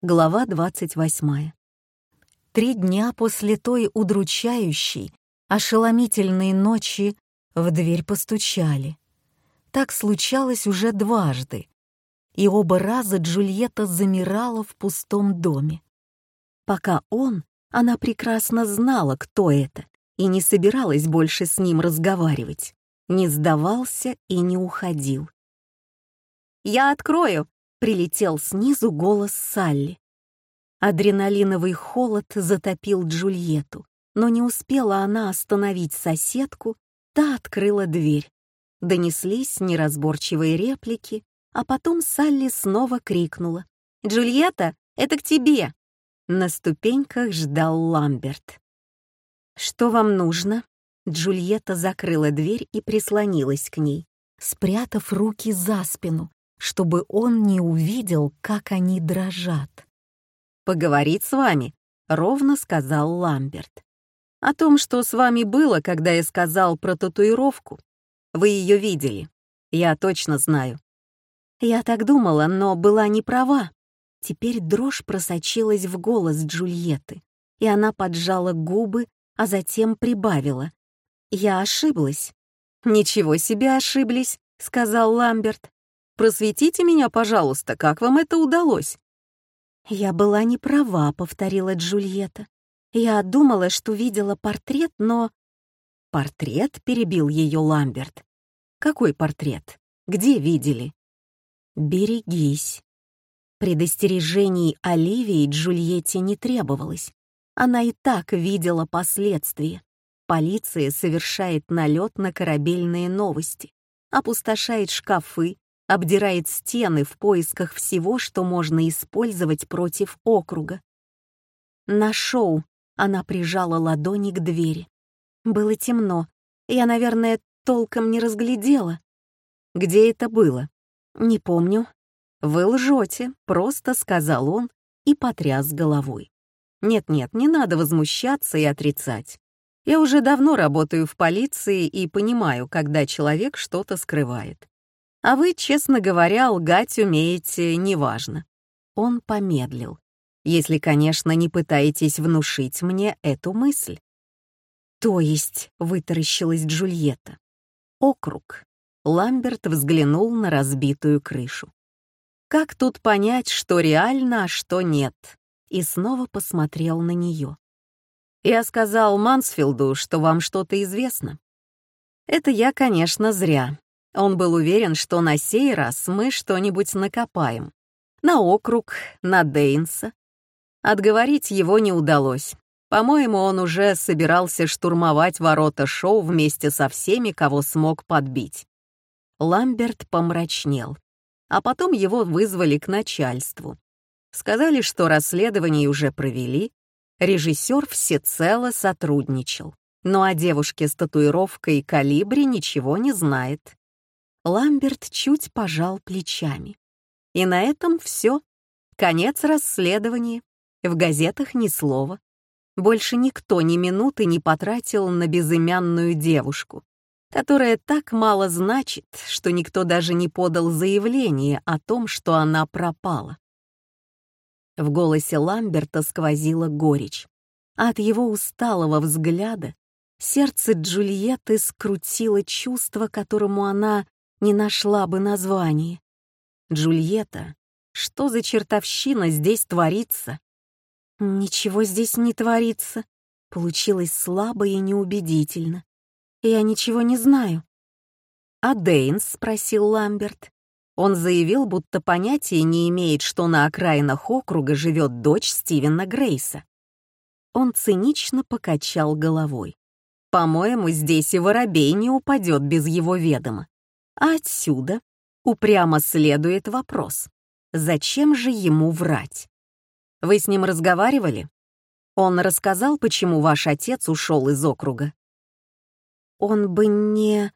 Глава 28. Три дня после той удручающей, ошеломительной ночи в дверь постучали. Так случалось уже дважды, и оба раза Джульетта замирала в пустом доме. Пока он, она прекрасно знала, кто это, и не собиралась больше с ним разговаривать, не сдавался и не уходил. «Я открою!» Прилетел снизу голос Салли. Адреналиновый холод затопил Джульетту, но не успела она остановить соседку, та открыла дверь. Донеслись неразборчивые реплики, а потом Салли снова крикнула. «Джульетта, это к тебе!» На ступеньках ждал Ламберт. «Что вам нужно?» Джульетта закрыла дверь и прислонилась к ней, спрятав руки за спину, чтобы он не увидел, как они дрожат. «Поговорить с вами», — ровно сказал Ламберт. «О том, что с вами было, когда я сказал про татуировку. Вы ее видели. Я точно знаю». Я так думала, но была не права. Теперь дрожь просочилась в голос Джульетты, и она поджала губы, а затем прибавила. «Я ошиблась». «Ничего себе ошиблись», — сказал Ламберт. Просветите меня, пожалуйста, как вам это удалось?» «Я была не права», — повторила Джульетта. «Я думала, что видела портрет, но...» «Портрет?» — перебил ее Ламберт. «Какой портрет? Где видели?» «Берегись». Предостережений Оливии Джульетте не требовалось. Она и так видела последствия. Полиция совершает налет на корабельные новости, опустошает шкафы, обдирает стены в поисках всего, что можно использовать против округа. На шоу она прижала ладони к двери. Было темно. Я, наверное, толком не разглядела. Где это было? Не помню. Вы лжете, просто сказал он и потряс головой. Нет-нет, не надо возмущаться и отрицать. Я уже давно работаю в полиции и понимаю, когда человек что-то скрывает. А вы, честно говоря, лгать умеете неважно. Он помедлил. Если, конечно, не пытаетесь внушить мне эту мысль. То есть, вытаращилась Джульетта. Округ. Ламберт взглянул на разбитую крышу. Как тут понять, что реально, а что нет? И снова посмотрел на нее. Я сказал Мансфилду, что вам что-то известно. Это я, конечно, зря. Он был уверен, что на сей раз мы что-нибудь накопаем. На округ, на Дейнса. Отговорить его не удалось. По-моему, он уже собирался штурмовать ворота шоу вместе со всеми, кого смог подбить. Ламберт помрачнел, а потом его вызвали к начальству. Сказали, что расследование уже провели, режиссер всецело сотрудничал, но о девушке с татуировкой калибре ничего не знает. Ламберт чуть пожал плечами. И на этом все. Конец расследования. В газетах ни слова. Больше никто ни минуты не потратил на безымянную девушку, которая так мало значит, что никто даже не подал заявление о том, что она пропала. В голосе Ламберта сквозила горечь, а от его усталого взгляда сердце Джульетты скрутило чувство, которому она не нашла бы название. Джульетта, что за чертовщина здесь творится? Ничего здесь не творится. Получилось слабо и неубедительно. Я ничего не знаю. «А Дейнс?» — спросил Ламберт. Он заявил, будто понятия не имеет, что на окраинах округа живет дочь Стивена Грейса. Он цинично покачал головой. «По-моему, здесь и воробей не упадет без его ведома. Отсюда упрямо следует вопрос, зачем же ему врать? Вы с ним разговаривали? Он рассказал, почему ваш отец ушел из округа? Он бы не...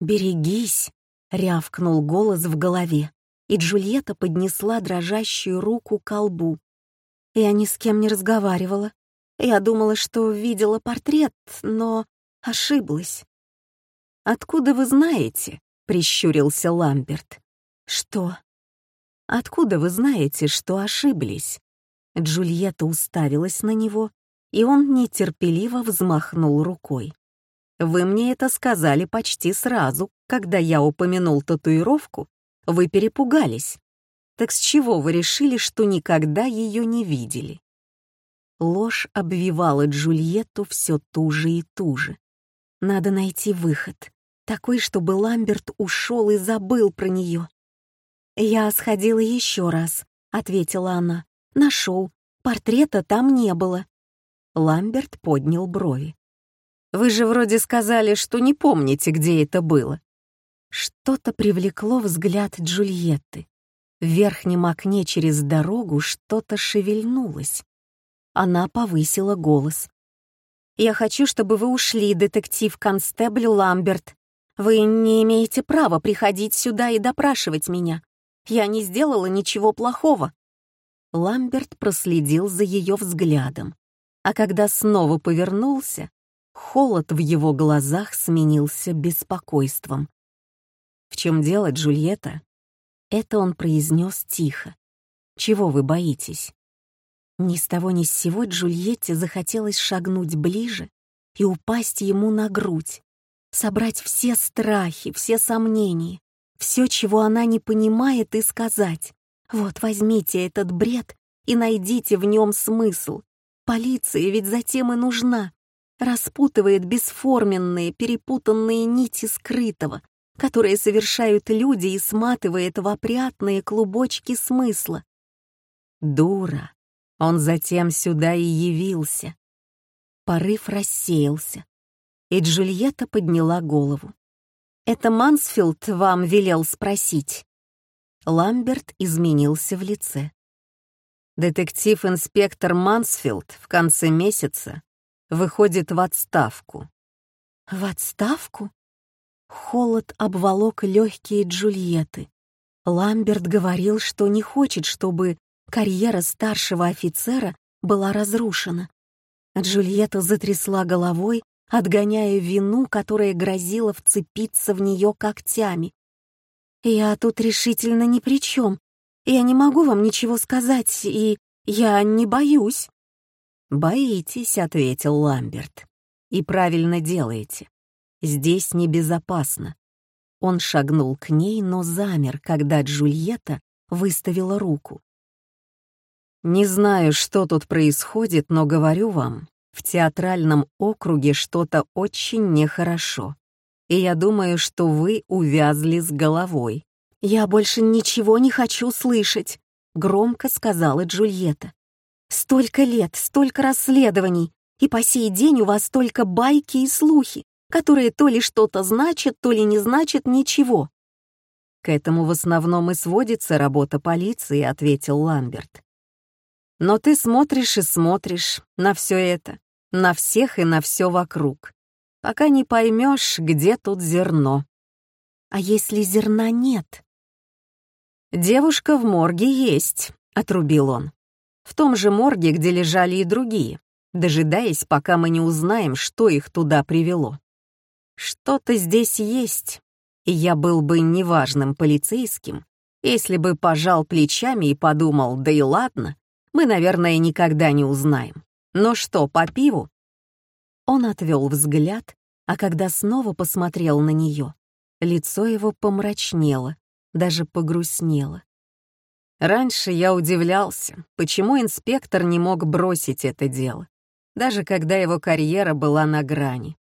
«Берегись!» — рявкнул голос в голове, и Джульетта поднесла дрожащую руку к колбу. Я ни с кем не разговаривала. Я думала, что видела портрет, но ошиблась. «Откуда вы знаете?» — прищурился Ламберт. «Что? Откуда вы знаете, что ошиблись?» Джульетта уставилась на него, и он нетерпеливо взмахнул рукой. «Вы мне это сказали почти сразу, когда я упомянул татуировку. Вы перепугались. Так с чего вы решили, что никогда ее не видели?» Ложь обвивала Джульетту все туже и туже. Надо найти выход, такой, чтобы Ламберт ушел и забыл про нее. «Я сходила еще раз», — ответила она. «Нашел. Портрета там не было». Ламберт поднял брови. «Вы же вроде сказали, что не помните, где это было». Что-то привлекло взгляд Джульетты. В верхнем окне через дорогу что-то шевельнулось. Она повысила голос. «Я хочу, чтобы вы ушли, детектив-констебль Ламберт. Вы не имеете права приходить сюда и допрашивать меня. Я не сделала ничего плохого». Ламберт проследил за ее взглядом, а когда снова повернулся, холод в его глазах сменился беспокойством. «В чем дело, Джульетта?» Это он произнес тихо. «Чего вы боитесь?» Ни с того ни с сего Джульетте захотелось шагнуть ближе и упасть ему на грудь, собрать все страхи, все сомнения, все, чего она не понимает, и сказать. Вот возьмите этот бред и найдите в нем смысл. Полиция ведь затем и нужна. Распутывает бесформенные, перепутанные нити скрытого, которые совершают люди и сматывает в опрятные клубочки смысла. Дура. Он затем сюда и явился. Порыв рассеялся, и Джульетта подняла голову. «Это Мансфилд вам велел спросить?» Ламберт изменился в лице. Детектив-инспектор Мансфилд в конце месяца выходит в отставку. В отставку? Холод обволок легкие Джульетты. Ламберт говорил, что не хочет, чтобы карьера старшего офицера была разрушена. Джульетта затрясла головой, отгоняя вину, которая грозила вцепиться в нее когтями. «Я тут решительно ни при чем. Я не могу вам ничего сказать, и я не боюсь». «Боитесь», — ответил Ламберт. «И правильно делаете. Здесь небезопасно». Он шагнул к ней, но замер, когда Джульетта выставила руку. «Не знаю, что тут происходит, но говорю вам, в театральном округе что-то очень нехорошо. И я думаю, что вы увязли с головой. «Я больше ничего не хочу слышать», — громко сказала Джульетта. «Столько лет, столько расследований, и по сей день у вас только байки и слухи, которые то ли что-то значат, то ли не значат ничего». «К этому в основном и сводится работа полиции», — ответил Ламберт. «Но ты смотришь и смотришь на все это, на всех и на все вокруг, пока не поймешь, где тут зерно. А если зерна нет? «Девушка в морге есть», — отрубил он. «В том же морге, где лежали и другие, дожидаясь, пока мы не узнаем, что их туда привело. Что-то здесь есть, и я был бы неважным полицейским, если бы пожал плечами и подумал, да и ладно, мы, наверное, никогда не узнаем. «Ну что, по пиву?» Он отвел взгляд, а когда снова посмотрел на нее, лицо его помрачнело, даже погрустнело. Раньше я удивлялся, почему инспектор не мог бросить это дело, даже когда его карьера была на грани.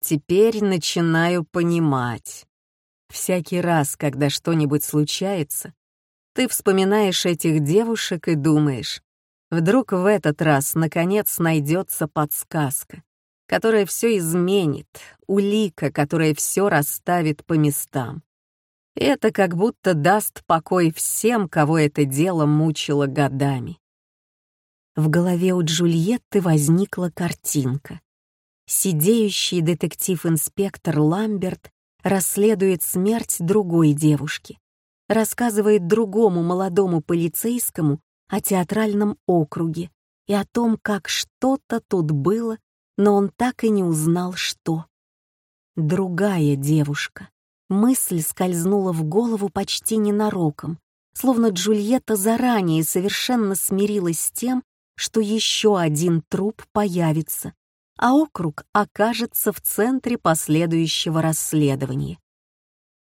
Теперь начинаю понимать. Всякий раз, когда что-нибудь случается, ты вспоминаешь этих девушек и думаешь, Вдруг в этот раз, наконец, найдется подсказка, которая все изменит, улика, которая все расставит по местам. это как будто даст покой всем, кого это дело мучило годами. В голове у Джульетты возникла картинка. Сидеющий детектив-инспектор Ламберт расследует смерть другой девушки, рассказывает другому молодому полицейскому о театральном округе и о том, как что-то тут было, но он так и не узнал, что. Другая девушка. Мысль скользнула в голову почти ненароком, словно Джульетта заранее совершенно смирилась с тем, что еще один труп появится, а округ окажется в центре последующего расследования.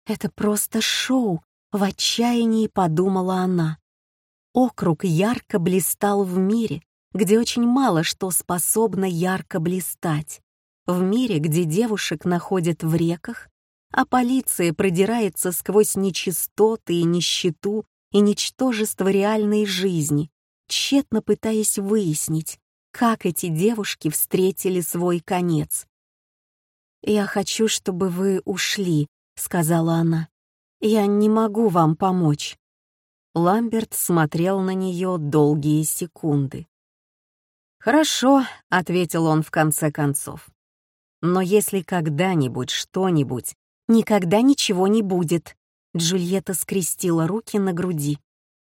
«Это просто шоу», — в отчаянии подумала она. Округ ярко блистал в мире, где очень мало что способно ярко блистать. В мире, где девушек находят в реках, а полиция продирается сквозь нечистоты и нищету и ничтожество реальной жизни, тщетно пытаясь выяснить, как эти девушки встретили свой конец. «Я хочу, чтобы вы ушли», — сказала она. «Я не могу вам помочь». Ламберт смотрел на нее долгие секунды. «Хорошо», — ответил он в конце концов. «Но если когда-нибудь что-нибудь...» «Никогда ничего не будет», — Джульетта скрестила руки на груди.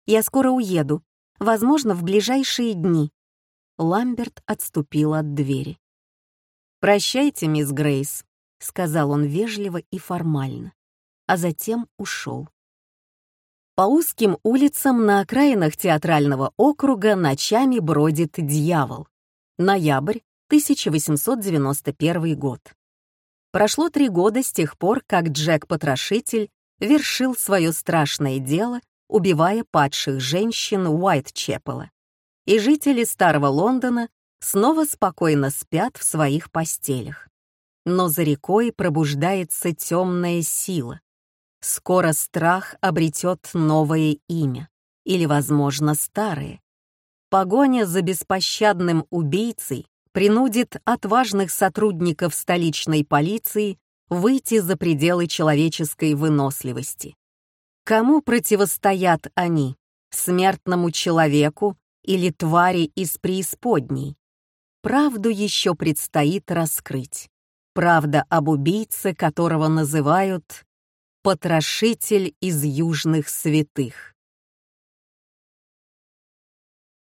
«Я скоро уеду, возможно, в ближайшие дни». Ламберт отступил от двери. «Прощайте, мисс Грейс», — сказал он вежливо и формально, а затем ушел. По узким улицам на окраинах театрального округа ночами бродит дьявол. Ноябрь, 1891 год. Прошло три года с тех пор, как Джек-потрошитель вершил свое страшное дело, убивая падших женщин Уайтчепела. И жители Старого Лондона снова спокойно спят в своих постелях. Но за рекой пробуждается темная сила, Скоро страх обретет новое имя, или, возможно, старое. Погоня за беспощадным убийцей принудит отважных сотрудников столичной полиции выйти за пределы человеческой выносливости. Кому противостоят они? Смертному человеку или твари из преисподней? Правду еще предстоит раскрыть. Правда об убийце, которого называют потрошитель из южных святых.